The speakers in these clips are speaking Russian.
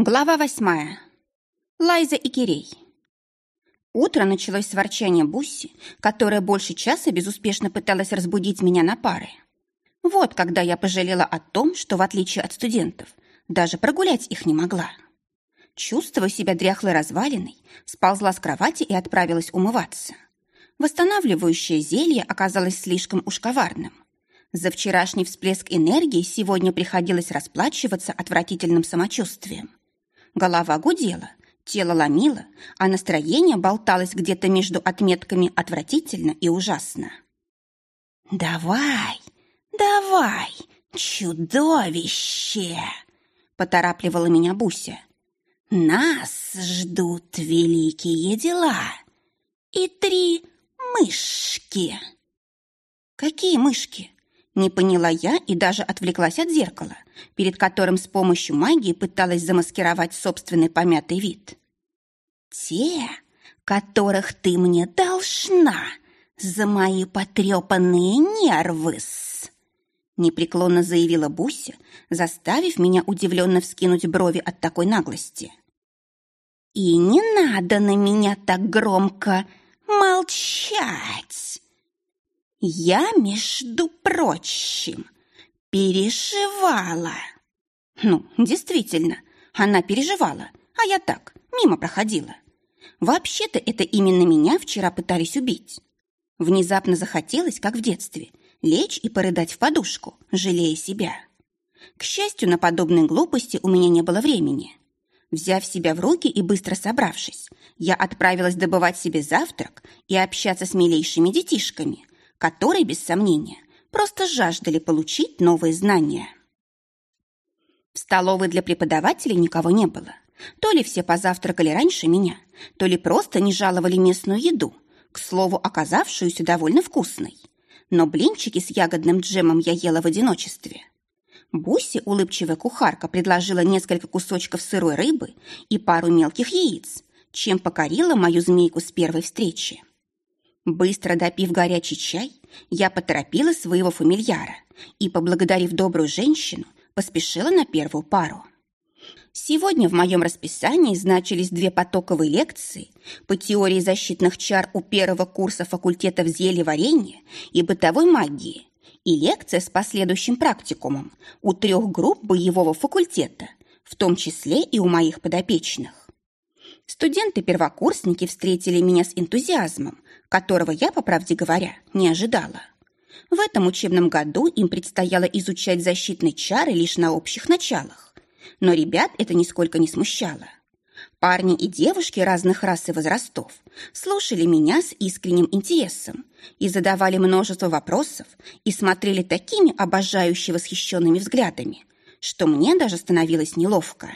Глава восьмая. Лайза и Кирей. Утро началось с ворчания Бусси, которая больше часа безуспешно пыталась разбудить меня на пары. Вот когда я пожалела о том, что, в отличие от студентов, даже прогулять их не могла. Чувствуя себя дряхлой развалиной, сползла с кровати и отправилась умываться. Восстанавливающее зелье оказалось слишком уж коварным. За вчерашний всплеск энергии сегодня приходилось расплачиваться отвратительным самочувствием. Голова гудела, тело ломило, а настроение болталось где-то между отметками «отвратительно» и «ужасно». «Давай, давай, чудовище!» — поторапливала меня Буся. «Нас ждут великие дела и три мышки». «Какие мышки?» Не поняла я и даже отвлеклась от зеркала, перед которым с помощью магии пыталась замаскировать собственный помятый вид. «Те, которых ты мне должна за мои потрепанные нервы-с!» непреклонно заявила Буся, заставив меня удивленно вскинуть брови от такой наглости. «И не надо на меня так громко молчать!» Я, между прочим, переживала. Ну, действительно, она переживала, а я так, мимо проходила. Вообще-то это именно меня вчера пытались убить. Внезапно захотелось, как в детстве, лечь и порыдать в подушку, жалея себя. К счастью, на подобные глупости у меня не было времени. Взяв себя в руки и быстро собравшись, я отправилась добывать себе завтрак и общаться с милейшими детишками, которые, без сомнения, просто жаждали получить новые знания. В столовой для преподавателей никого не было. То ли все позавтракали раньше меня, то ли просто не жаловали местную еду, к слову, оказавшуюся довольно вкусной. Но блинчики с ягодным джемом я ела в одиночестве. Буси, улыбчивая кухарка, предложила несколько кусочков сырой рыбы и пару мелких яиц, чем покорила мою змейку с первой встречи. Быстро допив горячий чай, я поторопила своего фамильяра и, поблагодарив добрую женщину, поспешила на первую пару. Сегодня в моем расписании значились две потоковые лекции по теории защитных чар у первого курса факультетов зельеварения и бытовой магии и лекция с последующим практикумом у трех групп боевого факультета, в том числе и у моих подопечных. Студенты-первокурсники встретили меня с энтузиазмом, которого я, по правде говоря, не ожидала. В этом учебном году им предстояло изучать защитные чары лишь на общих началах. Но ребят это нисколько не смущало. Парни и девушки разных рас и возрастов слушали меня с искренним интересом и задавали множество вопросов и смотрели такими обожающе восхищенными взглядами, что мне даже становилось неловко.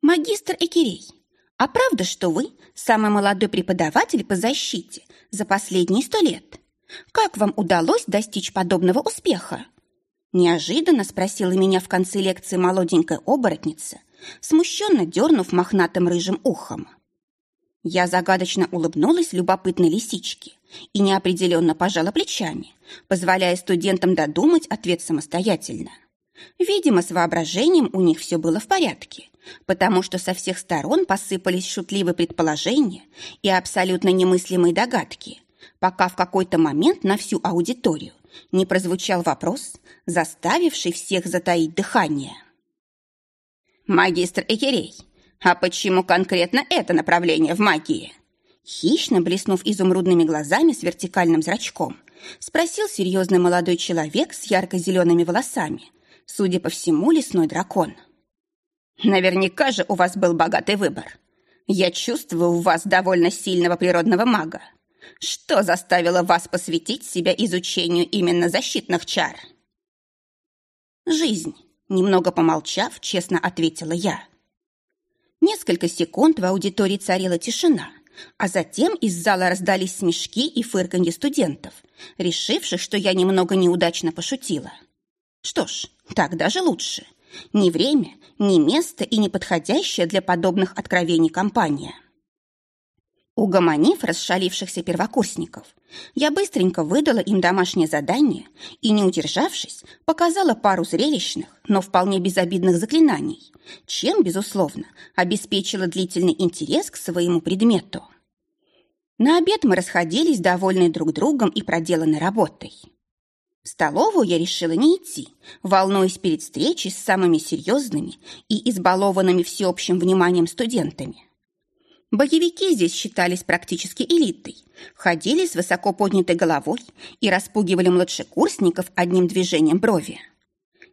«Магистр Экирей, а правда, что вы самый молодой преподаватель по защите за последние сто лет? Как вам удалось достичь подобного успеха?» Неожиданно спросила меня в конце лекции молоденькая оборотница, смущенно дернув мохнатым рыжим ухом. Я загадочно улыбнулась любопытной лисичке и неопределенно пожала плечами, позволяя студентам додумать ответ самостоятельно. Видимо, с воображением у них все было в порядке, потому что со всех сторон посыпались шутливые предположения и абсолютно немыслимые догадки, пока в какой-то момент на всю аудиторию не прозвучал вопрос, заставивший всех затаить дыхание. «Магистр Экерей, а почему конкретно это направление в магии?» Хищно блеснув изумрудными глазами с вертикальным зрачком, спросил серьезный молодой человек с ярко-зелеными волосами, судя по всему, лесной дракон. Наверняка же у вас был богатый выбор. Я чувствую в вас довольно сильного природного мага. Что заставило вас посвятить себя изучению именно защитных чар? Жизнь. Немного помолчав, честно ответила я. Несколько секунд в аудитории царила тишина, а затем из зала раздались смешки и фырканье студентов, решивших, что я немного неудачно пошутила. Что ж, так даже лучше. Ни время, ни место и не подходящая для подобных откровений компания. Угомонив расшалившихся первокурсников, я быстренько выдала им домашнее задание и, не удержавшись, показала пару зрелищных, но вполне безобидных заклинаний, чем, безусловно, обеспечила длительный интерес к своему предмету. На обед мы расходились, довольные друг другом и проделанной работой. В столовую я решила не идти, волнуясь перед встречей с самыми серьезными и избалованными всеобщим вниманием студентами. Боевики здесь считались практически элитой, ходили с высоко поднятой головой и распугивали младшекурсников одним движением брови.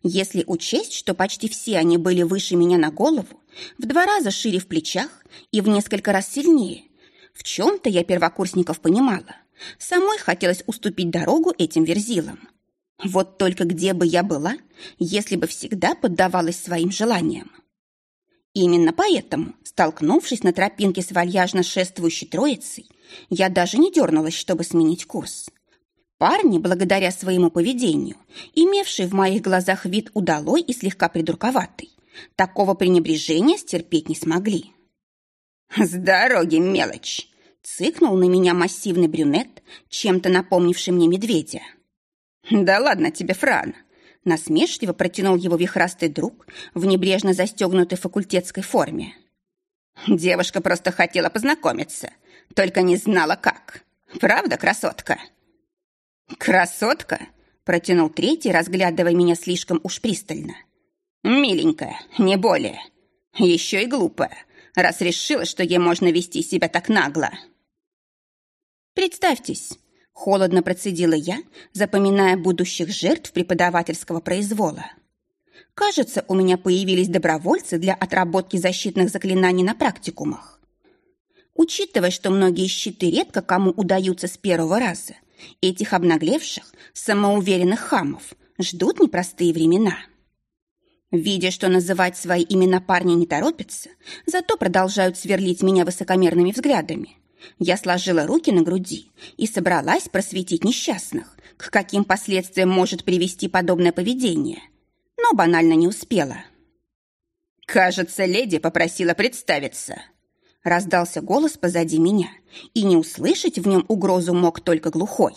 Если учесть, что почти все они были выше меня на голову, в два раза шире в плечах и в несколько раз сильнее, в чем-то я первокурсников понимала. Самой хотелось уступить дорогу этим верзилам. Вот только где бы я была, если бы всегда поддавалась своим желаниям? Именно поэтому, столкнувшись на тропинке с вальяжно шествующей троицей, я даже не дернулась, чтобы сменить курс. Парни, благодаря своему поведению, имевшие в моих глазах вид удалой и слегка придурковатый, такого пренебрежения стерпеть не смогли. «С дороги, мелочь!» — цыкнул на меня массивный брюнет, чем-то напомнивший мне медведя. «Да ладно тебе, Фран!» Насмешливо протянул его вихрастый друг в небрежно застегнутой факультетской форме. «Девушка просто хотела познакомиться, только не знала как. Правда, красотка?» «Красотка?» — протянул третий, разглядывая меня слишком уж пристально. «Миленькая, не более. Еще и глупая, раз решила, что ей можно вести себя так нагло». «Представьтесь, Холодно процедила я, запоминая будущих жертв преподавательского произвола. Кажется, у меня появились добровольцы для отработки защитных заклинаний на практикумах. Учитывая, что многие щиты редко кому удаются с первого раза, этих обнаглевших, самоуверенных хамов ждут непростые времена. Видя, что называть свои имена парни не торопятся, зато продолжают сверлить меня высокомерными взглядами, я сложила руки на груди и собралась просветить несчастных, к каким последствиям может привести подобное поведение, но банально не успела. «Кажется, леди попросила представиться», — раздался голос позади меня, и не услышать в нем угрозу мог только глухой.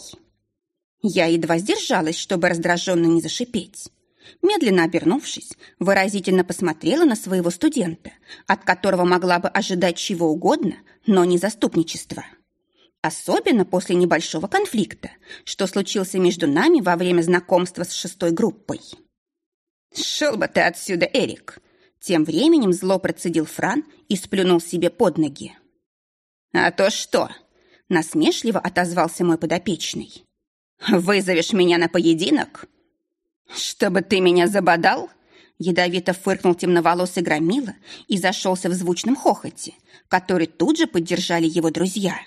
Я едва сдержалась, чтобы раздраженно не зашипеть. Медленно обернувшись, выразительно посмотрела на своего студента, от которого могла бы ожидать чего угодно, но не заступничества. Особенно после небольшого конфликта, что случился между нами во время знакомства с шестой группой. «Шел бы ты отсюда, Эрик!» Тем временем зло процедил Фран и сплюнул себе под ноги. «А то что?» — насмешливо отозвался мой подопечный. «Вызовешь меня на поединок?» «Чтобы ты меня забодал?» Ядовито фыркнул темноволосый громила и зашелся в звучном хохоте, который тут же поддержали его друзья.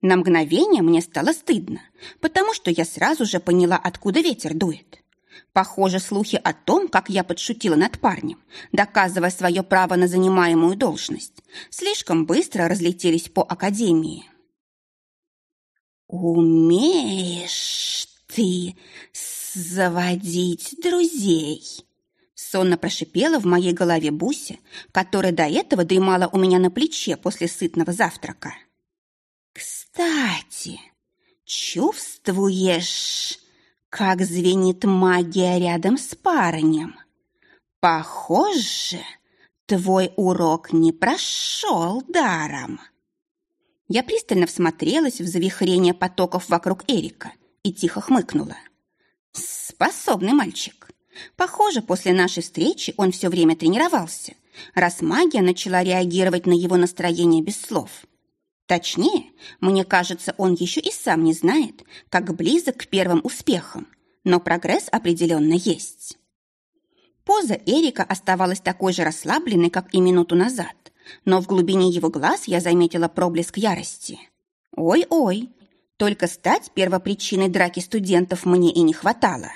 На мгновение мне стало стыдно, потому что я сразу же поняла, откуда ветер дует. Похоже, слухи о том, как я подшутила над парнем, доказывая свое право на занимаемую должность, слишком быстро разлетелись по академии. «Умеешь ты заводить друзей!» Сонно прошипела в моей голове Буся, которая до этого дремала у меня на плече после сытного завтрака. «Кстати, чувствуешь, как звенит магия рядом с парнем? Похоже, твой урок не прошел даром». Я пристально всмотрелась в завихрение потоков вокруг Эрика и тихо хмыкнула. «Способный мальчик. Похоже, после нашей встречи он все время тренировался, раз магия начала реагировать на его настроение без слов. Точнее, мне кажется, он еще и сам не знает, как близок к первым успехам, но прогресс определенно есть. Поза Эрика оставалась такой же расслабленной, как и минуту назад, но в глубине его глаз я заметила проблеск ярости. Ой-ой, только стать первопричиной драки студентов мне и не хватало.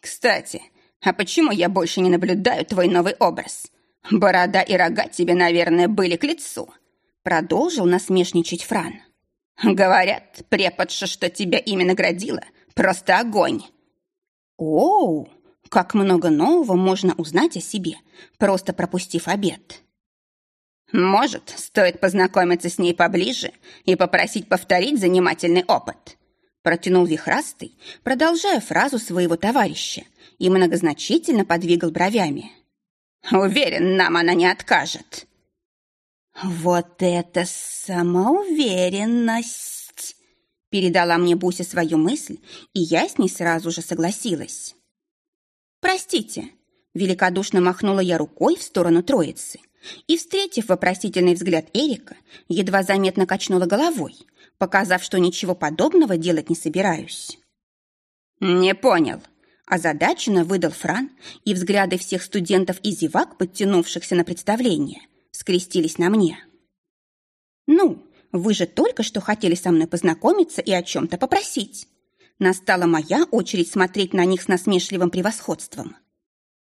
Кстати, а почему я больше не наблюдаю твой новый образ? Борода и рога тебе, наверное, были к лицу. Продолжил насмешничать Фран. Говорят, преподша, что тебя имя наградила, просто огонь. Оу, как много нового можно узнать о себе, просто пропустив обед. Может, стоит познакомиться с ней поближе и попросить повторить занимательный опыт. Протянул вихрастый, продолжая фразу своего товарища, и многозначительно подвигал бровями. «Уверен, нам она не откажет». «Вот это самоуверенность!» Передала мне Буся свою мысль, и я с ней сразу же согласилась. «Простите», — великодушно махнула я рукой в сторону троицы и, встретив вопросительный взгляд Эрика, едва заметно качнула головой, показав, что ничего подобного делать не собираюсь. «Не понял», — озадаченно выдал Фран, и взгляды всех студентов и зевак, подтянувшихся на представление, скрестились на мне. «Ну, вы же только что хотели со мной познакомиться и о чем-то попросить». Настала моя очередь смотреть на них с насмешливым превосходством.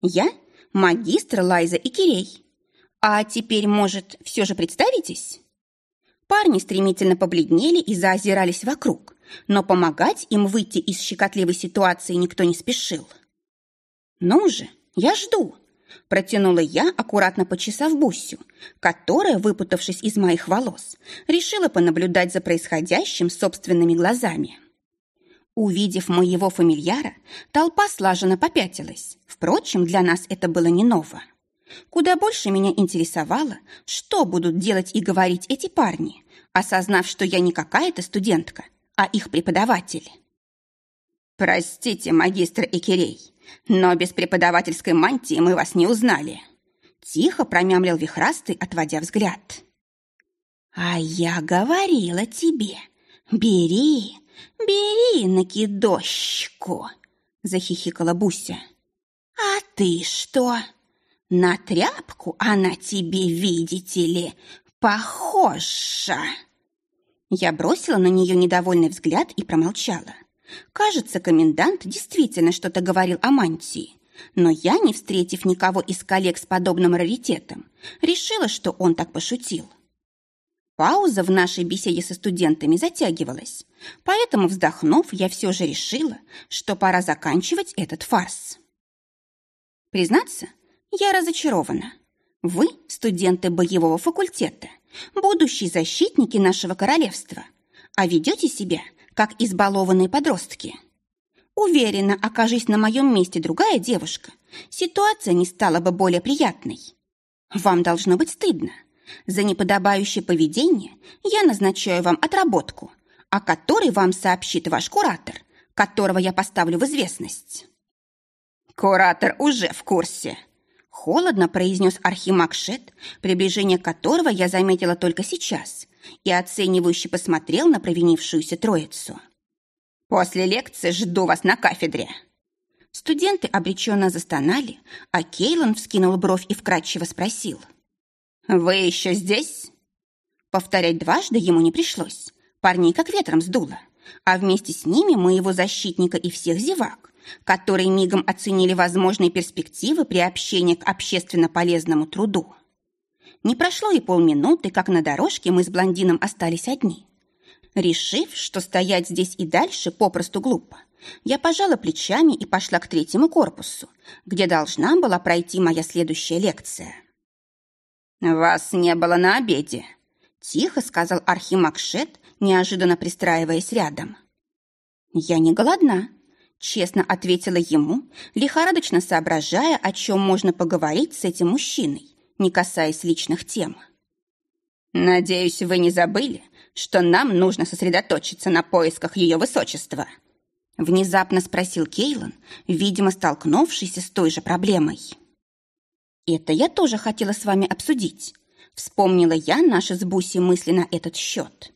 Я – магистр Лайза и Кирей. А теперь, может, все же представитесь? Парни стремительно побледнели и заозирались вокруг, но помогать им выйти из щекотливой ситуации никто не спешил. «Ну же, я жду!» – протянула я, аккуратно почесав Бусю, которая, выпутавшись из моих волос, решила понаблюдать за происходящим собственными глазами. Увидев моего фамильяра, толпа слаженно попятилась. Впрочем, для нас это было не ново. Куда больше меня интересовало, что будут делать и говорить эти парни, осознав, что я не какая-то студентка, а их преподаватель. «Простите, магистр Экерей, но без преподавательской мантии мы вас не узнали», тихо промямлил вихрастый, отводя взгляд. «А я говорила тебе, бери, «Бери накидощку!» — захихикала Буся. «А ты что? На тряпку она тебе, видите ли, похожа!» Я бросила на нее недовольный взгляд и промолчала. Кажется, комендант действительно что-то говорил о мантии, но я, не встретив никого из коллег с подобным раритетом, решила, что он так пошутил. Пауза в нашей беседе со студентами затягивалась, поэтому, вздохнув, я все же решила, что пора заканчивать этот фарс. Признаться, я разочарована. Вы, студенты боевого факультета, будущие защитники нашего королевства, а ведете себя, как избалованные подростки. Уверена, окажись на моем месте другая девушка, ситуация не стала бы более приятной. Вам должно быть стыдно. За неподобающее поведение я назначаю вам отработку, о которой вам сообщит ваш куратор, которого я поставлю в известность». «Куратор уже в курсе», — холодно произнес Архимаг Шет, приближение которого я заметила только сейчас, и оценивающе посмотрел на провинившуюся троицу. «После лекции жду вас на кафедре». Студенты обреченно застонали, а Кейлан вскинул бровь и вкратчиво спросил — «Вы еще здесь?» Повторять дважды ему не пришлось. Парней как ветром сдуло. А вместе с ними моего защитника и всех зевак, которые мигом оценили возможные перспективы приобщения к общественно полезному труду. Не прошло и полминуты, как на дорожке мы с блондином остались одни. Решив, что стоять здесь и дальше попросту глупо, я пожала плечами и пошла к третьему корпусу, где должна была пройти моя следующая лекция. «Вас не было на обеде», — тихо сказал Архимакшет, неожиданно пристраиваясь рядом. «Я не голодна», — честно ответила ему, лихорадочно соображая, о чем можно поговорить с этим мужчиной, не касаясь личных тем. «Надеюсь, вы не забыли, что нам нужно сосредоточиться на поисках ее высочества?» Внезапно спросил Кейлан, видимо, столкнувшийся с той же проблемой. Это я тоже хотела с вами обсудить. Вспомнила я наши с Буси мысли на этот счет.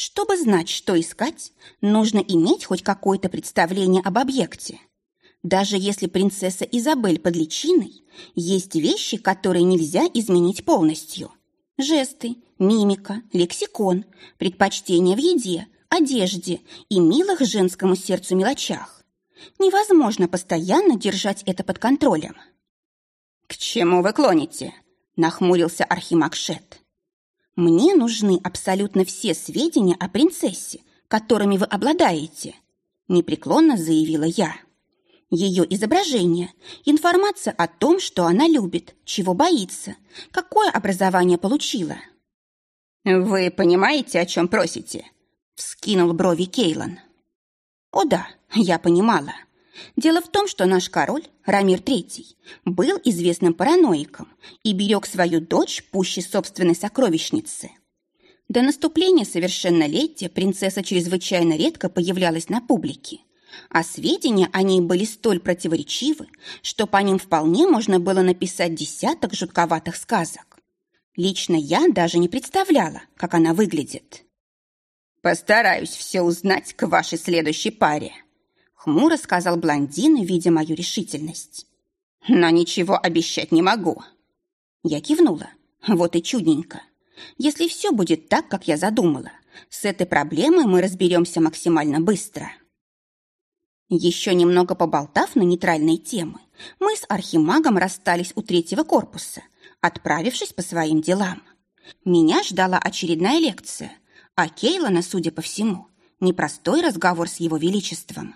Чтобы знать, что искать, нужно иметь хоть какое-то представление об объекте. Даже если принцесса Изабель под личиной, есть вещи, которые нельзя изменить полностью. Жесты, мимика, лексикон, предпочтения в еде, одежде и милых женскому сердцу мелочах. Невозможно постоянно держать это под контролем. «К чему вы клоните?» – нахмурился Архимакшет. «Мне нужны абсолютно все сведения о принцессе, которыми вы обладаете», – непреклонно заявила я. Ее изображение, информация о том, что она любит, чего боится, какое образование получила. «Вы понимаете, о чем просите?» — вскинул брови Кейлан. «О да, я понимала. Дело в том, что наш король, Рамир III, был известным параноиком и берег свою дочь пуще собственной сокровищницы. До наступления совершеннолетия принцесса чрезвычайно редко появлялась на публике, а сведения о ней были столь противоречивы, что по ним вполне можно было написать десяток жутковатых сказок. Лично я даже не представляла, как она выглядит. «Постараюсь все узнать к вашей следующей паре», хмуро сказал блондин, видя мою решительность. «Но ничего обещать не могу». Я кивнула. Вот и чудненько. Если все будет так, как я задумала, с этой проблемой мы разберемся максимально быстро. Еще немного поболтав на нейтральные темы, мы с архимагом расстались у третьего корпуса, отправившись по своим делам. Меня ждала очередная лекция, а Кейлана, судя по всему, непростой разговор с его величеством.